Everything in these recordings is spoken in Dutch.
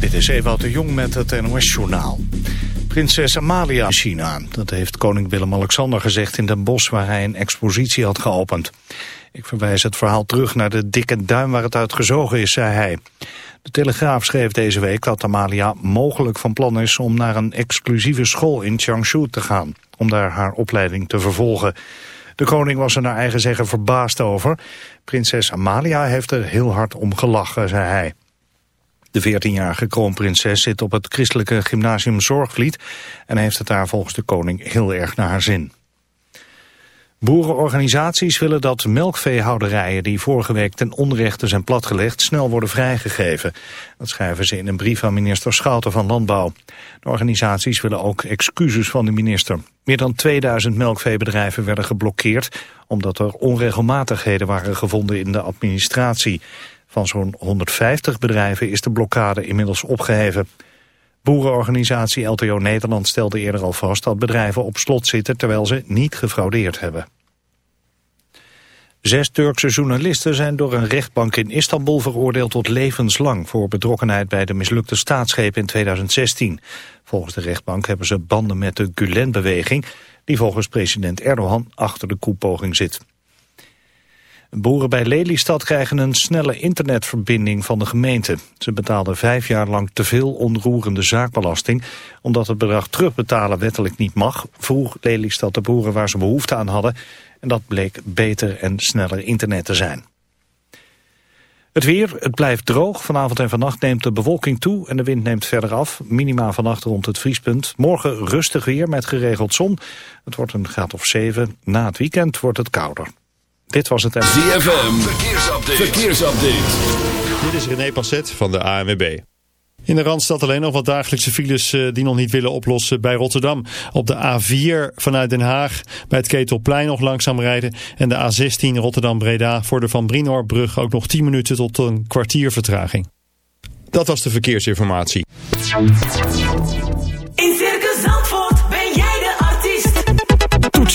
Dit is Ewout de Jong met het NOS-journaal. Prinses Amalia in China. Dat heeft koning Willem-Alexander gezegd in Den Bosch... waar hij een expositie had geopend. Ik verwijs het verhaal terug naar de dikke duim waar het uit gezogen is, zei hij. De Telegraaf schreef deze week dat Amalia mogelijk van plan is... om naar een exclusieve school in Changshu te gaan... om daar haar opleiding te vervolgen. De koning was er naar eigen zeggen verbaasd over. Prinses Amalia heeft er heel hard om gelachen, zei hij. De 14-jarige kroonprinses zit op het christelijke gymnasium Zorgvliet... en heeft het daar volgens de koning heel erg naar haar zin. Boerenorganisaties willen dat melkveehouderijen die vorige week ten onrechte zijn platgelegd snel worden vrijgegeven. Dat schrijven ze in een brief aan minister Schouten van Landbouw. De organisaties willen ook excuses van de minister. Meer dan 2000 melkveebedrijven werden geblokkeerd omdat er onregelmatigheden waren gevonden in de administratie. Van zo'n 150 bedrijven is de blokkade inmiddels opgeheven. Boerenorganisatie LTO Nederland stelde eerder al vast dat bedrijven op slot zitten terwijl ze niet gefraudeerd hebben. Zes Turkse journalisten zijn door een rechtbank in Istanbul veroordeeld tot levenslang voor betrokkenheid bij de mislukte staatsgreep in 2016. Volgens de rechtbank hebben ze banden met de Gulen-beweging die volgens president Erdogan achter de koepoging zit. Boeren bij Lelystad krijgen een snelle internetverbinding van de gemeente. Ze betaalden vijf jaar lang te veel onroerende zaakbelasting. Omdat het bedrag terugbetalen wettelijk niet mag... vroeg Lelystad de boeren waar ze behoefte aan hadden. En dat bleek beter en sneller internet te zijn. Het weer, het blijft droog. Vanavond en vannacht neemt de bewolking toe en de wind neemt verder af. Minima vannacht rond het vriespunt. Morgen rustig weer met geregeld zon. Het wordt een graad of 7. Na het weekend wordt het kouder. Dit was het... ZFM, verkeersupdate. verkeersupdate. Dit is René Passet van de ANWB. In de Randstad alleen nog wat dagelijkse files eh, die nog niet willen oplossen bij Rotterdam. Op de A4 vanuit Den Haag bij het Ketelplein nog langzaam rijden. En de A16 Rotterdam-Breda voor de Van Brinoorbrug ook nog 10 minuten tot een kwartier vertraging. Dat was de verkeersinformatie.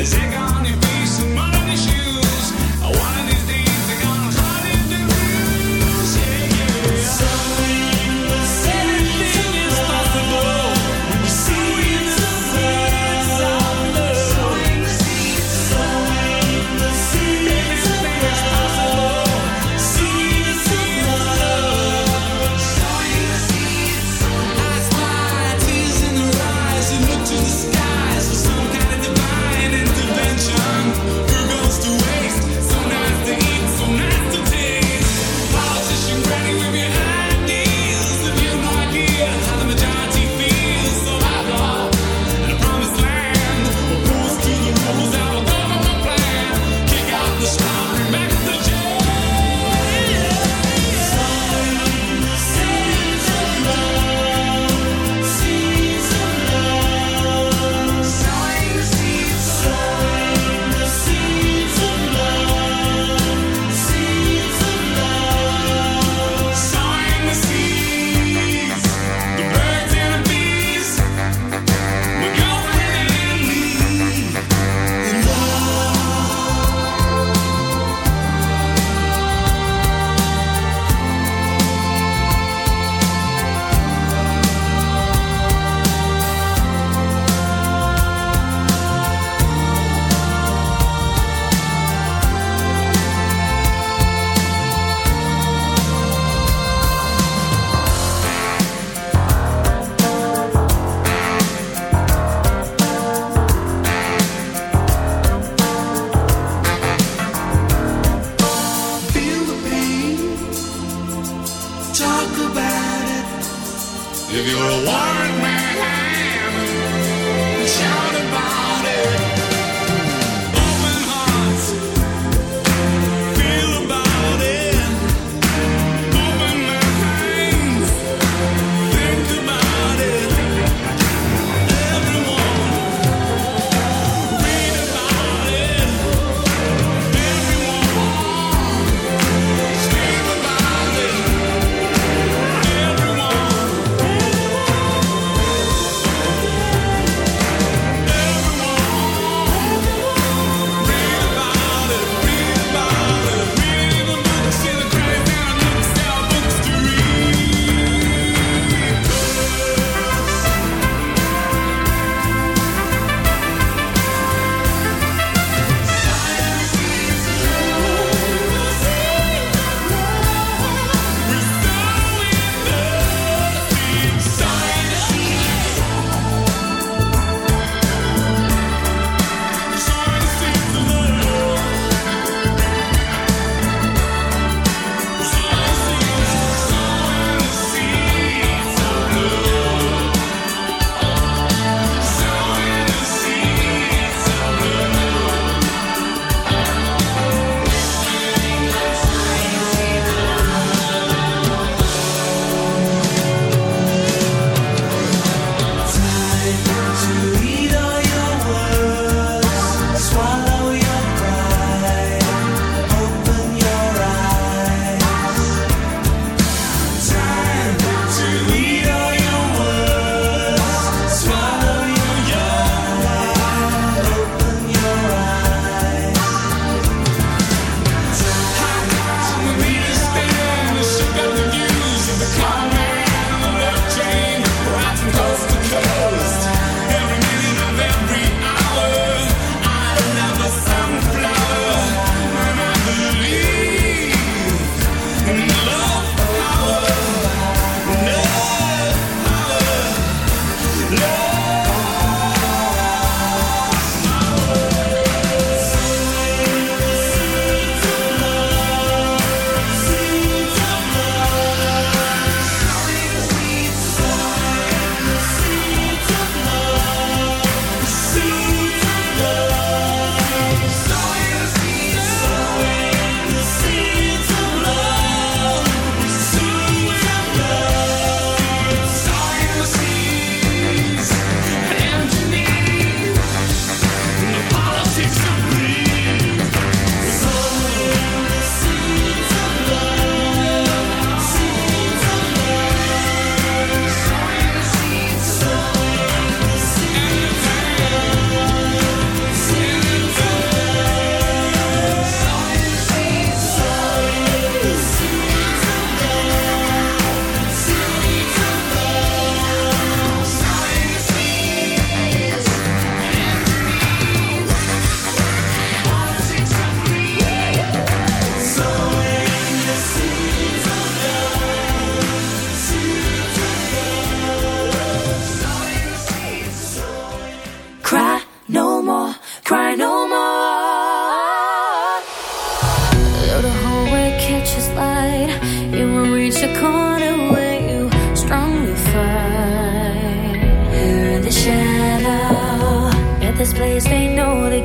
Is it gone? If you'll warrant my hand,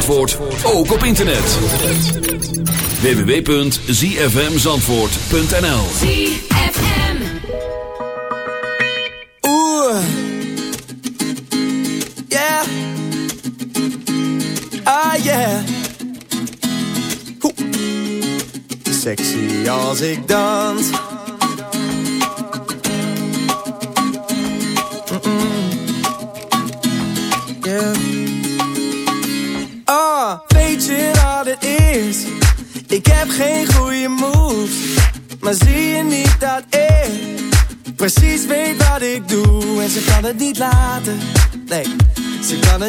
Zandvoort ook op internet. www.zfmzandvoort.nl ZFM. Oeh. Yeah. Ah, yeah. Hoe. Sexy als ik dans.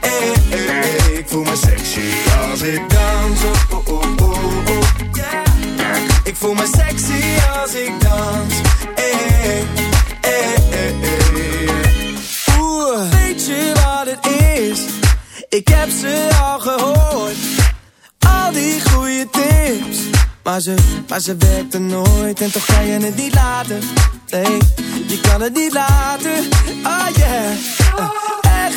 hey, hey, hey. Ik voel me sexy als ik dans. Oh, oh, oh, oh, oh, yeah. Ik voel me sexy als ik dans. Hey, hey, hey, hey. Oeh, weet je wat het is? Ik heb ze al gehoord al die goede tips. Maar ze, maar ze werkte nooit en toch kan je het niet laten. Nee, je kan het niet laten. Oh yeah,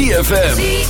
ZFM.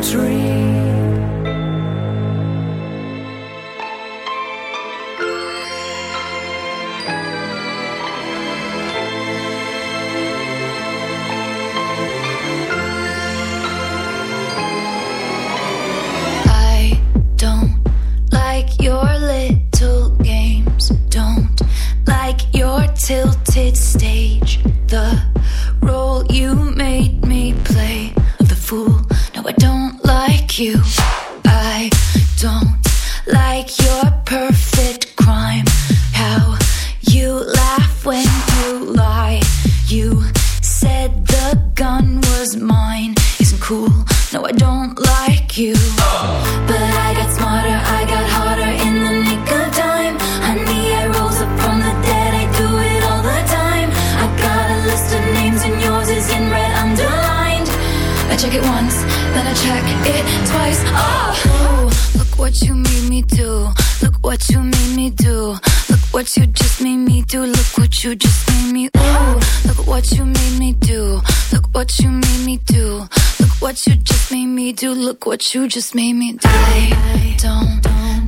dream. You just made me die. I don't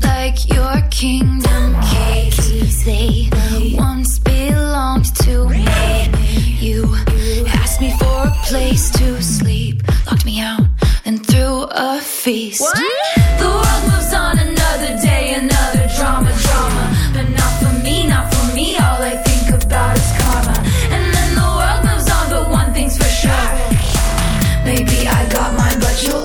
like your kingdom keys. They once belonged to me. You asked me for a place to sleep, locked me out, then threw a feast. The world moves on another day, another drama, drama. But not for me, not for me. All I think about is karma. And then the world moves on, but one thing's for sure. Maybe I got mine, but you'll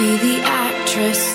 Be the actress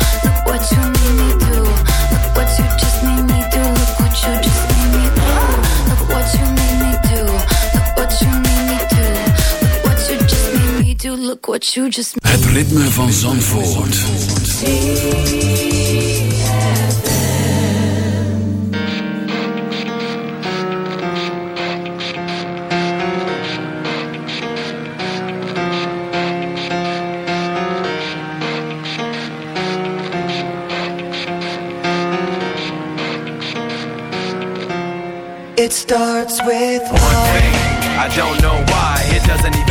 What you just Het ritme van Zandvoort. It starts with One thing, I don't know why. It doesn't even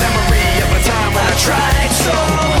I tried so hard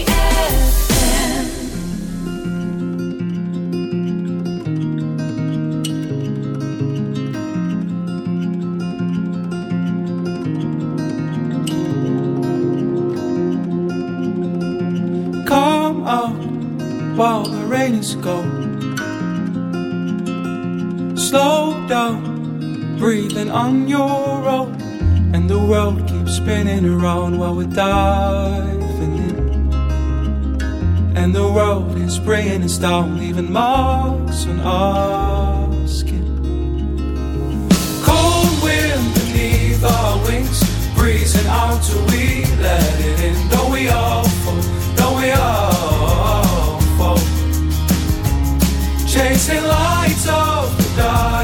While we're diving in. And the world is bringing us down, leaving marks on our skin. Cold wind beneath our wings, breezing out till we let it in. Don't we all fall? Don't we all fall? Chasing lights of the dying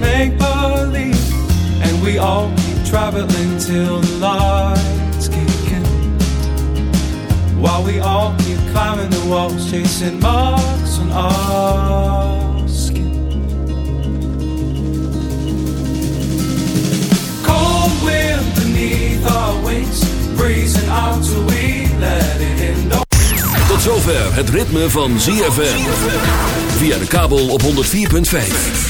make believe. And we all keep traveling till the lights kick in. While we all keep climbing the walls, chasing marks on our skin. Cold wind beneath our wings, breezing out till we let it in. Tot zover het ritme van ZFM. Via de kabel op 104.5.